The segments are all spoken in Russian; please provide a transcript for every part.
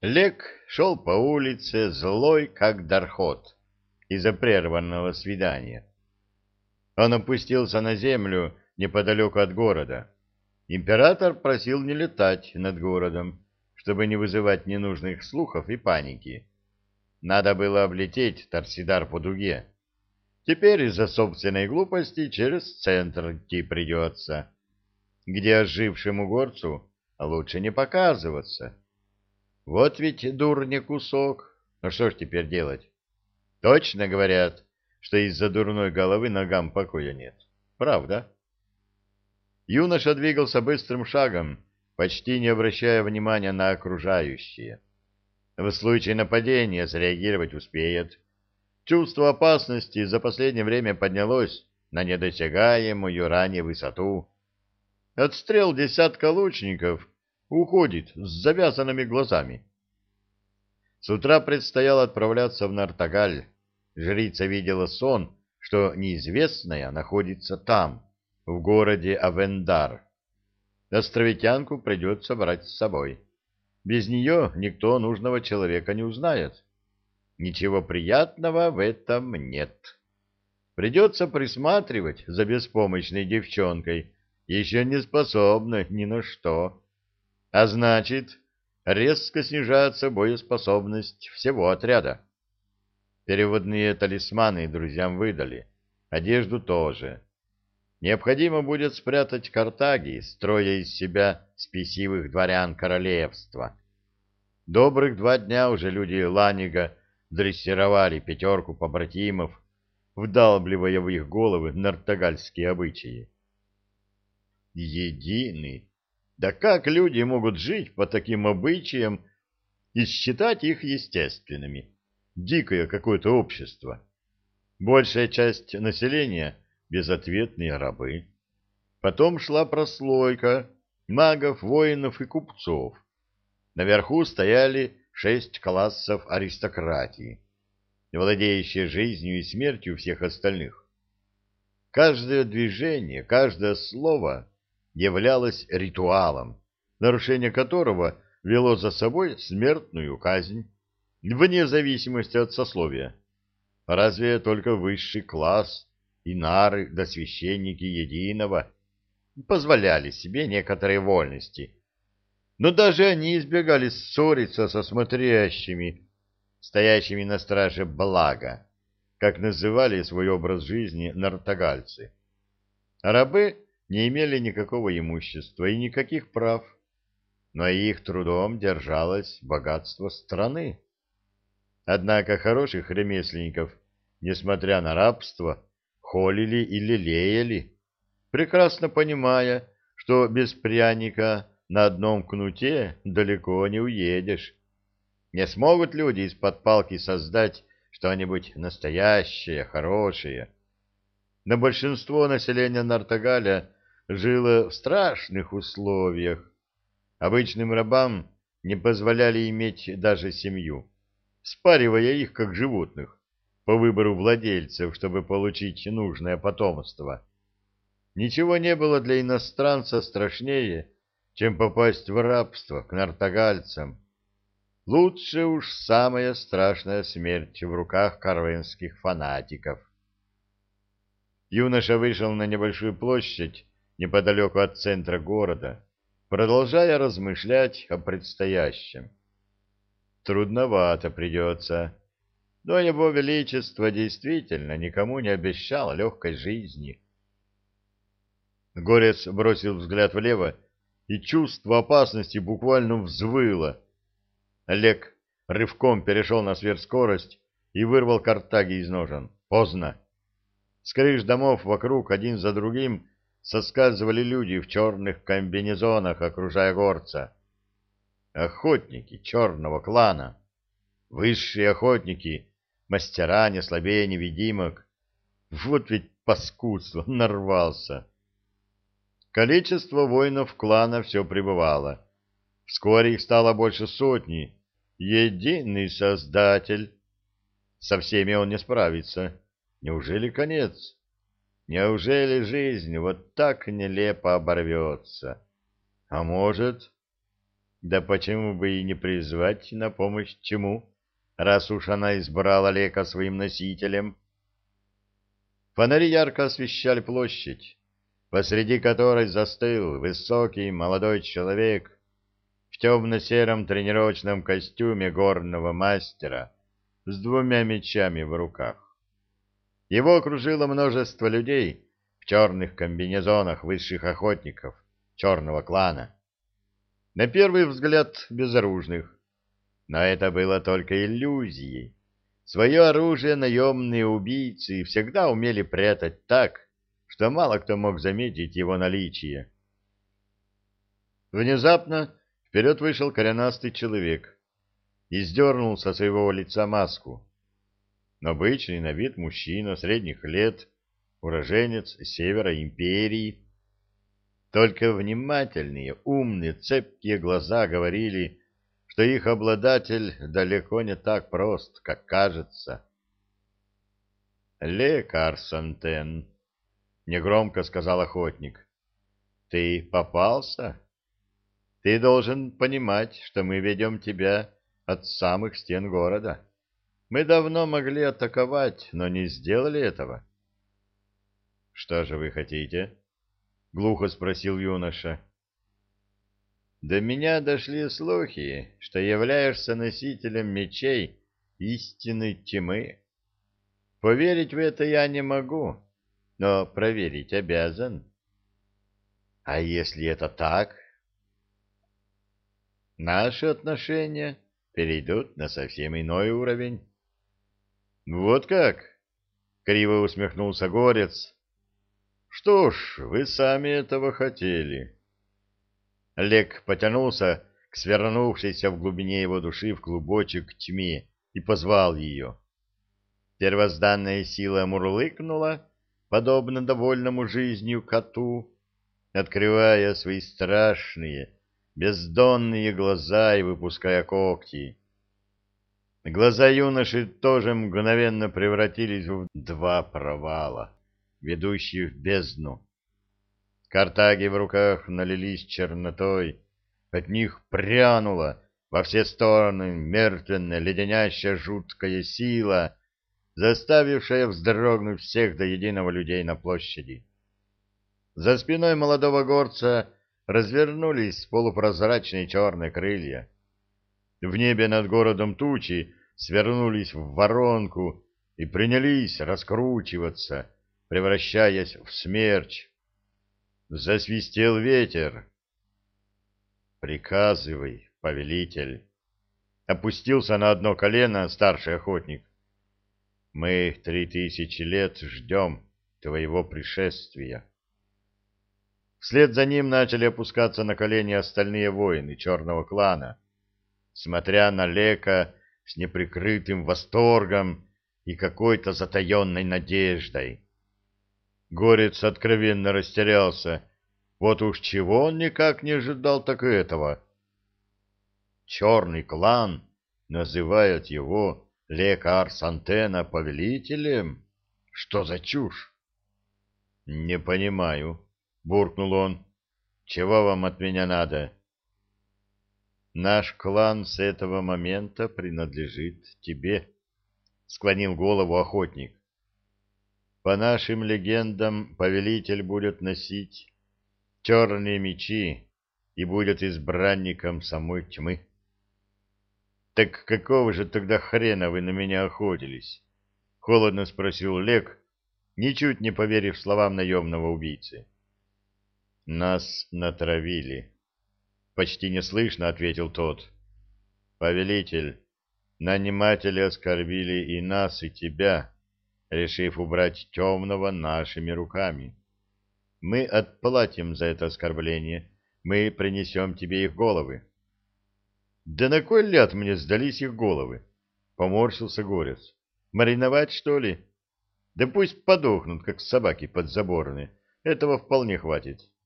Лек шел по улице злой, как дархот, из-за прерванного свидания. Он опустился на землю неподалеку от города. Император просил не летать над городом, чтобы не вызывать ненужных слухов и паники. Надо было облететь Торсидар по дуге. Теперь из-за собственной глупости через центр идти придется, где ожившему горцу лучше не показываться. Вот ведь дурня кусок. Ну что ж теперь делать? Точно говорят, что из-за дурной головы ногам покоя нет. Правда? Юноша двигался быстрым шагом, почти не обращая внимания на окружающие. В случае нападения среагировать успеет. Чувство опасности за последнее время поднялось на недосягаемую ранее высоту. Отстрел десятка лучников уходит с завязанными глазами. С утра предстояло отправляться в Нартагаль. Жрица видела сон, что неизвестная находится там, в городе Авендар. Островитянку придется брать с собой. Без нее никто нужного человека не узнает. Ничего приятного в этом нет. Придется присматривать за беспомощной девчонкой, еще не способной ни на что. А значит, резко снижается боеспособность всего отряда. Переводные талисманы друзьям выдали, одежду тоже. Необходимо будет спрятать Картаги, строя из себя спесивых дворян королевства. Добрых два дня уже люди Ланига дрессировали пятерку побратимов, вдалбливая в их головы нартогальские обычаи. Единый да как люди могут жить по таким обычаям и считать их естественными? Дикое какое-то общество. Большая часть населения — безответные рабы. Потом шла прослойка магов, воинов и купцов. Наверху стояли шесть классов аристократии, владеющие жизнью и смертью всех остальных. Каждое движение, каждое слово являлось ритуалом, нарушение которого вело за собой смертную казнь, вне зависимости от сословия. Разве только высший класс и нары да священники единого позволяли себе некоторые вольности, но даже они избегали ссориться со смотрящими, стоящими на страже блага, как называли свой образ жизни нартогальцы. Рабы не имели никакого имущества и никаких прав, но их трудом держалось богатство страны. Однако хороших ремесленников, несмотря на рабство, холили и лелеяли, прекрасно понимая, что без пряника на одном кнуте далеко не уедешь. Не смогут люди из-под палки создать что-нибудь настоящее, хорошее. Но большинство населения Нартагаля жило в страшных условиях. Обычным рабам не позволяли иметь даже семью, спаривая их как животных по выбору владельцев, чтобы получить нужное потомство. Ничего не было для иностранца страшнее, чем попасть в рабство к нартогальцам. Лучше уж самая страшная смерть в руках карвенских фанатиков. Юноша вышел на небольшую площадь, неподалеку от центра города, продолжая размышлять о предстоящем. Трудновато придется, но его величество действительно никому не обещал легкой жизни. Горец бросил взгляд влево, и чувство опасности буквально взвыло. Олег рывком перешел на сверхскорость и вырвал картаги из ножен. Поздно. С крыш домов вокруг один за другим соскальзывали люди в черных комбинезонах, окружая горца. Охотники черного клана, высшие охотники, мастера не слабее невидимок. Вот ведь паскудство, нарвался. Количество воинов клана все пребывало. Вскоре их стало больше сотни. Единый создатель. Со всеми он не справится. Неужели конец? Неужели жизнь вот так нелепо оборвется? А может... Да почему бы и не призвать на помощь чему, раз уж она избрала Лека своим носителем? Фонари ярко освещали площадь, посреди которой застыл высокий молодой человек в темно-сером тренировочном костюме горного мастера с двумя мечами в руках. Его окружило множество людей в черных комбинезонах высших охотников черного клана. На первый взгляд безоружных, но это было только иллюзией. Свое оружие наемные убийцы всегда умели прятать так, что мало кто мог заметить его наличие. Внезапно вперед вышел коренастый человек и сдернул со своего лица маску. Обычный на вид мужчина средних лет, уроженец севера империи. Только внимательные, умные, цепкие глаза говорили, что их обладатель далеко не так прост, как кажется. «Лекарь Сантен», — негромко сказал охотник, — «ты попался? Ты должен понимать, что мы ведем тебя от самых стен города. Мы давно могли атаковать, но не сделали этого». «Что же вы хотите?» — глухо спросил юноша. До меня дошли слухи, что являешься носителем мечей истинной тьмы. Поверить в это я не могу, но проверить обязан. А если это так? Наши отношения перейдут на совсем иной уровень. Вот как? Криво усмехнулся Горец. Что ж, вы сами этого хотели. Олег потянулся к свернувшейся в глубине его души в клубочек тьме и позвал ее. Первозданная сила мурлыкнула, подобно довольному жизнью коту, открывая свои страшные, бездонные глаза и выпуская когти. Глаза юноши тоже мгновенно превратились в два провала, ведущие в бездну. Картаги в руках налились чернотой, от них прянула во все стороны мертвенная, леденящая, жуткая сила, заставившая вздрогнуть всех до единого людей на площади. За спиной молодого горца развернулись полупрозрачные черные крылья. В небе над городом тучи свернулись в воронку и принялись раскручиваться, превращаясь в смерч, Засвистел ветер. «Приказывай, повелитель!» Опустился на одно колено старший охотник. «Мы три тысячи лет ждем твоего пришествия». Вслед за ним начали опускаться на колени остальные воины черного клана, смотря на Лека с неприкрытым восторгом и какой-то затаенной надеждой. Горец откровенно растерялся. Вот уж чего он никак не ожидал, так этого. Черный клан называет его лекар Сантена повелителем? Что за чушь? Не понимаю, буркнул он. Чего вам от меня надо? Наш клан с этого момента принадлежит тебе, склонил голову охотник. По нашим легендам, повелитель будет носить черные мечи и будет избранником самой тьмы. Так какого же тогда хрена вы на меня охотились? Холодно спросил Лек, ничуть не поверив словам наемного убийцы. Нас натравили. Почти неслышно ответил тот. Повелитель, наниматели оскорбили и нас, и тебя решив убрать темного нашими руками. Мы отплатим за это оскорбление, мы принесем тебе их головы. — Да на кой ляд мне сдались их головы? — поморщился горец. — Мариновать, что ли? Да пусть подохнут, как собаки подзаборные. Этого вполне хватит. —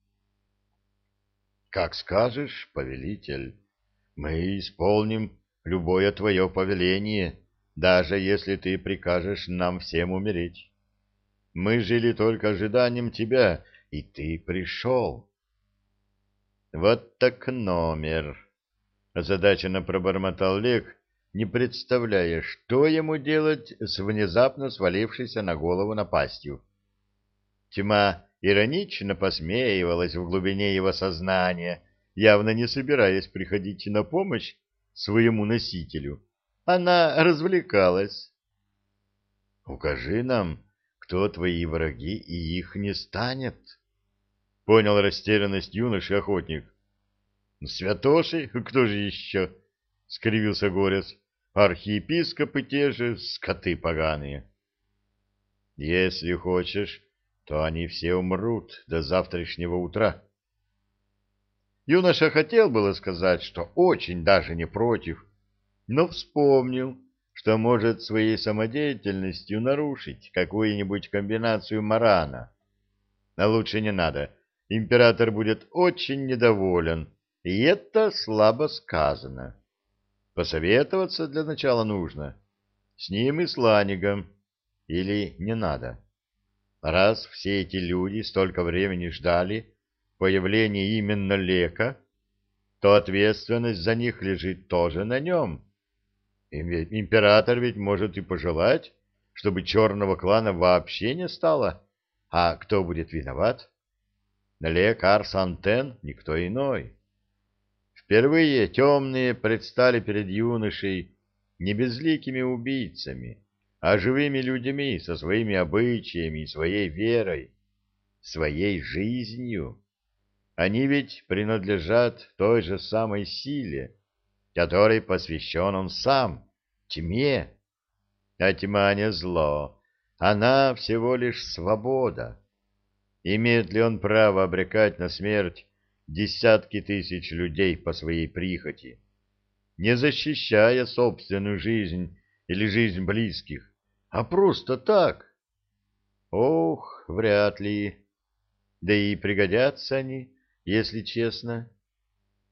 Как скажешь, повелитель, мы исполним любое твое повеление, — даже если ты прикажешь нам всем умереть. Мы жили только ожиданием тебя, и ты пришел. Вот так номер. Озадаченно пробормотал Лек, не представляя, что ему делать с внезапно свалившейся на голову напастью. Тьма иронично посмеивалась в глубине его сознания, явно не собираясь приходить на помощь своему носителю. Она развлекалась. «Укажи нам, кто твои враги, и их не станет», — понял растерянность юноши-охотник. «Святоши? Кто же еще?» — скривился Горец. «Архиепископы те же, скоты поганые». «Если хочешь, то они все умрут до завтрашнего утра». Юноша хотел было сказать, что очень даже не против, но вспомнил, что может своей самодеятельностью нарушить какую-нибудь комбинацию марана. А лучше не надо, император будет очень недоволен, и это слабо сказано. Посоветоваться для начала нужно. С ним и с Ланигом. Или не надо. Раз все эти люди столько времени ждали появления именно Лека, то ответственность за них лежит тоже на нем. Император ведь может и пожелать, чтобы черного клана вообще не стало. А кто будет виноват? Лек Арсантен никто иной. Впервые темные предстали перед юношей не безликими убийцами, а живыми людьми со своими обычаями и своей верой, своей жизнью. Они ведь принадлежат той же самой силе, которой посвящен он сам, тьме. А тьма не зло, она всего лишь свобода. Имеет ли он право обрекать на смерть десятки тысяч людей по своей прихоти, не защищая собственную жизнь или жизнь близких, а просто так. Ох, вряд ли. Да и пригодятся они, если честно.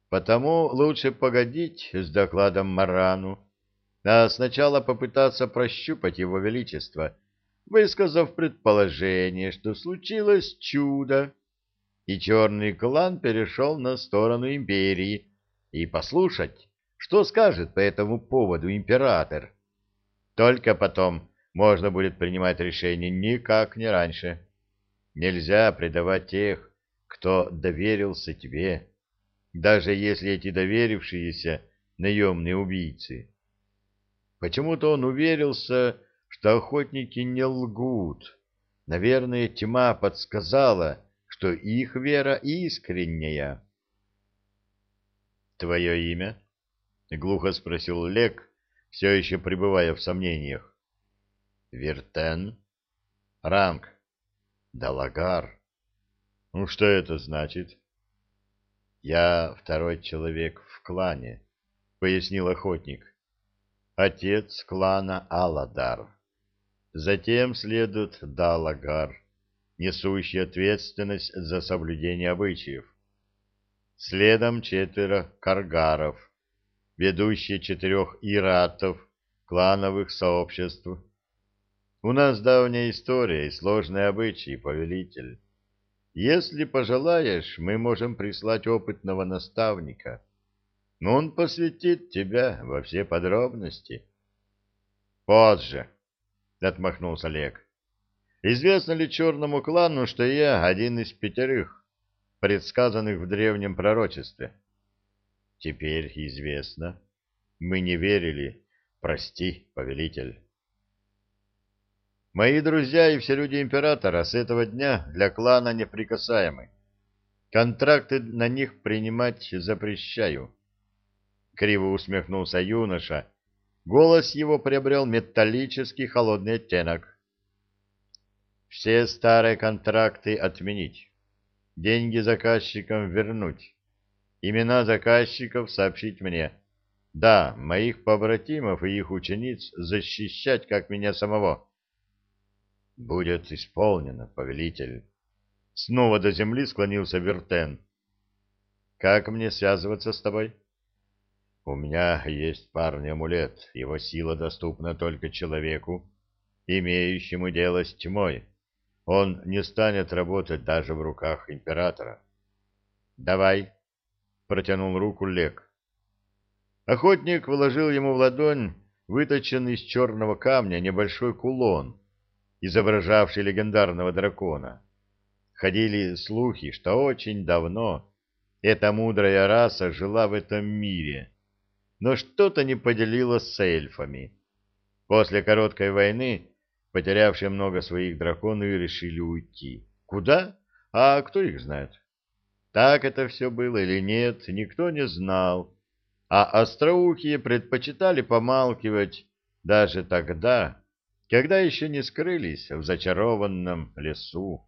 Потому лучше погодить с докладом Марану, а сначала попытаться прощупать его величество, высказав предположение, что случилось чудо, и черный клан перешел на сторону империи, и послушать, что скажет по этому поводу император. Только потом можно будет принимать решение, никак не раньше. Нельзя предавать тех, кто доверился тебе, даже если эти доверившиеся наемные убийцы. Почему-то он уверился, что охотники не лгут. Наверное, тьма подсказала, что их вера искренняя. «Твое имя?» — глухо спросил Лек, все еще пребывая в сомнениях. «Вертен?» «Ранг?» «Далагар?» «Ну, что это значит?» «Я второй человек в клане», — пояснил охотник. «Отец клана Аладар. Затем следует Далагар» несущий ответственность за соблюдение обычаев. Следом четверо каргаров, ведущие четырех иратов, клановых сообществ. У нас давняя история и сложные обычаи, повелитель. Если пожелаешь, мы можем прислать опытного наставника. Но он посвятит тебя во все подробности. Позже, — отмахнулся Олег. Известно ли черному клану, что я один из пятерых, предсказанных в древнем пророчестве? Теперь известно. Мы не верили. Прости, повелитель. Мои друзья и все люди императора с этого дня для клана неприкасаемы. Контракты на них принимать запрещаю. Криво усмехнулся юноша. Голос его приобрел металлический холодный оттенок. Все старые контракты отменить. Деньги заказчикам вернуть. Имена заказчиков сообщить мне. Да, моих побратимов и их учениц защищать, как меня самого. Будет исполнено, повелитель. Снова до земли склонился Вертен. Как мне связываться с тобой? У меня есть парный амулет. Его сила доступна только человеку, имеющему дело с тьмой. Он не станет работать даже в руках императора. «Давай», — протянул руку Лек. Охотник вложил ему в ладонь выточенный из черного камня небольшой кулон, изображавший легендарного дракона. Ходили слухи, что очень давно эта мудрая раса жила в этом мире, но что-то не поделилась с эльфами. После короткой войны, потерявшие много своих драконы, решили уйти. Куда? А кто их знает? Так это все было или нет, никто не знал. А остроухие предпочитали помалкивать даже тогда, когда еще не скрылись в зачарованном лесу.